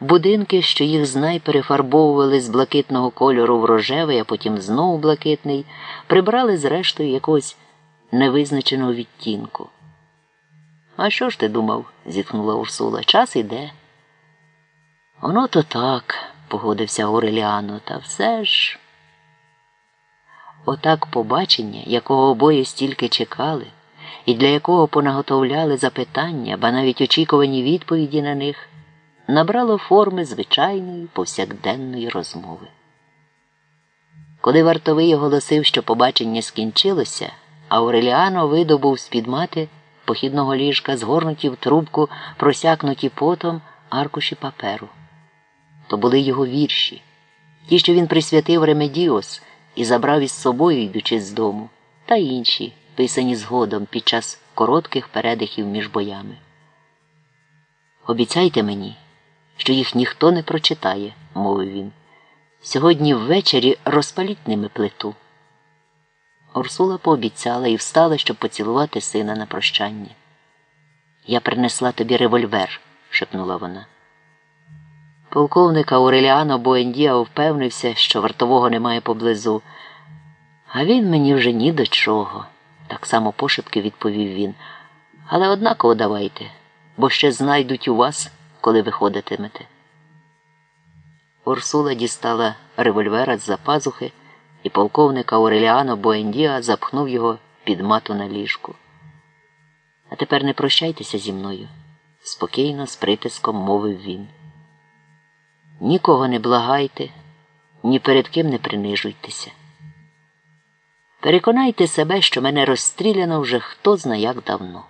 будинки, що їх знай перефарбовували з блакитного кольору в рожевий, а потім знову блакитний, прибрали зрештою якогось невизначеного відтінку. А що ж ти думав? зітхнула Урсула. Час іде. Воно то так, погодився Ореліано, та все ж. Отак побачення, якого обоє стільки чекали, і для якого понаготовляли запитання, ба навіть очікувані відповіді на них, набрало форми звичайної повсякденної розмови. Коли вартовий оголосив, що побачення скінчилося, Ауреліано видобув з-під мати похідного ліжка, згорнуті в трубку, просякнуті потом аркуші паперу. То були його вірші, ті, що він присвятив Ремедіос і забрав із собою, йдучи з дому, та інші, писані згодом під час коротких передихів між боями. Обіцяйте мені, що їх ніхто не прочитає, мовив він. Сьогодні ввечері розпаліть ними плиту. Урсула пообіцяла і встала, щоб поцілувати сина на прощання. Я принесла тобі револьвер, шепнула вона. Полковник Ауреліано Буендіа впевнився, що вартового немає поблизу. А він мені вже ні до чого, так само пошепки відповів він. Але однаково давайте, бо ще знайдуть у вас, коли виходитимете. Урсула дістала револьвера з за пазухи, і полковник Ауреліано Буендіа запхнув його під мату на ліжку. А тепер не прощайтеся зі мною, спокійно, з притиском мовив він. Нікого не благайте, ні перед ким не принижуйтеся. Переконайте себе, що мене розстріляно вже хто зна як давно.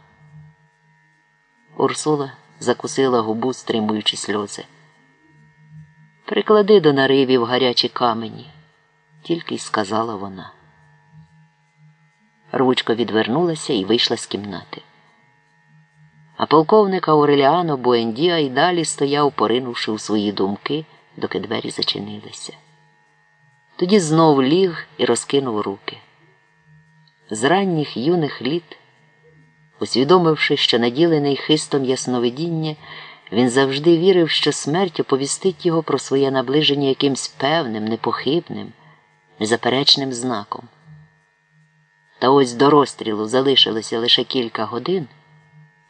Урсула закусила губу, стримуючи сльози. Приклади до наривів гарячі камені, тільки й сказала вона. Ручка відвернулася і вийшла з кімнати. А полковник Ауреліано Буендіа й далі стояв, поринувши у свої думки, доки двері зачинилися. Тоді знов ліг і розкинув руки. З ранніх юних літ, усвідомивши, що наділений хистом ясновидіння, він завжди вірив, що смерть оповістить його про своє наближення якимсь певним, непохибним, незаперечним знаком. Та ось до розстрілу залишилося лише кілька годин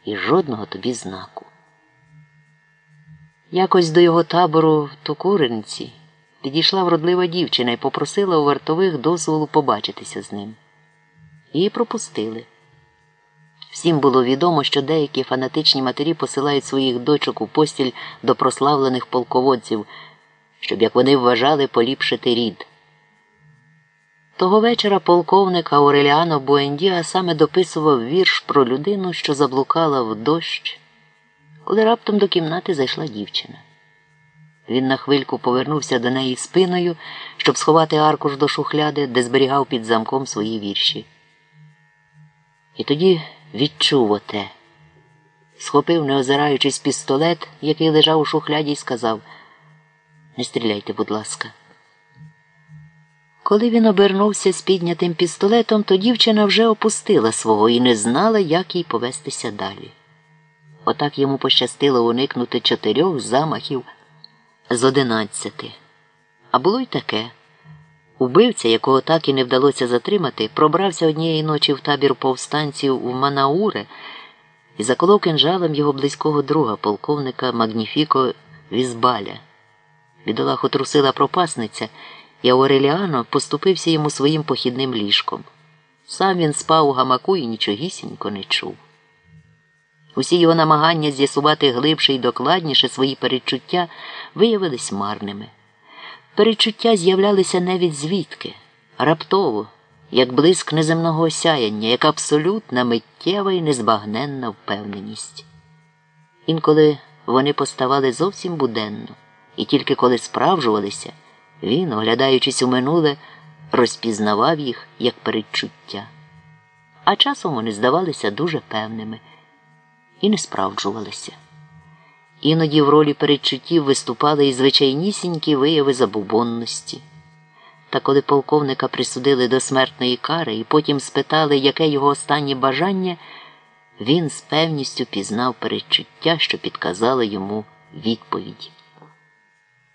і жодного тобі знаку. Якось до його табору в Токуринці підійшла вродлива дівчина і попросила у вартових дозволу побачитися з ним. Її пропустили. Всім було відомо, що деякі фанатичні матері посилають своїх дочок у постіль до прославлених полководців, щоб, як вони вважали, поліпшити рід. Того вечора полковник Ауреліано Буендіа саме дописував вірш про людину, що заблукала в дощ, коли раптом до кімнати зайшла дівчина. Він на хвильку повернувся до неї спиною, щоб сховати аркуш до шухляди, де зберігав під замком свої вірші. І тоді відчув оте. Схопив, не озираючись пістолет, який лежав у шухляді, і сказав Не стріляйте, будь ласка. Коли він обернувся з піднятим пістолетом, то дівчина вже опустила свого і не знала, як їй повестися далі. Отак йому пощастило уникнути чотирьох замахів з одинадцяти. А було й таке. Убивця, якого так і не вдалося затримати, пробрався однієї ночі в табір повстанців у Манауре і заколов кинжалом його близького друга, полковника Магніфіко Візбаля. Бідолаху трусила пропасниця, і Ауреліано поступився йому своїм похідним ліжком. Сам він спав у гамаку і нічогісінько не чув. Усі його намагання з'ясувати глибше і докладніше свої передчуття виявились марними. Перечуття з'являлися не від звідки, раптово, як блиск неземного осяяння, як абсолютна миттєва і незбагненна впевненість. Інколи вони поставали зовсім буденно, і тільки коли справжувалися, він, оглядаючись у минуле, розпізнавав їх як передчуття. А часом вони здавалися дуже певними і не справджувалися. Іноді в ролі передчуттів виступали і звичайнісінькі вияви забубонності. Та коли полковника присудили до смертної кари і потім спитали, яке його останнє бажання, він з певністю пізнав передчуття, що підказало йому відповідь.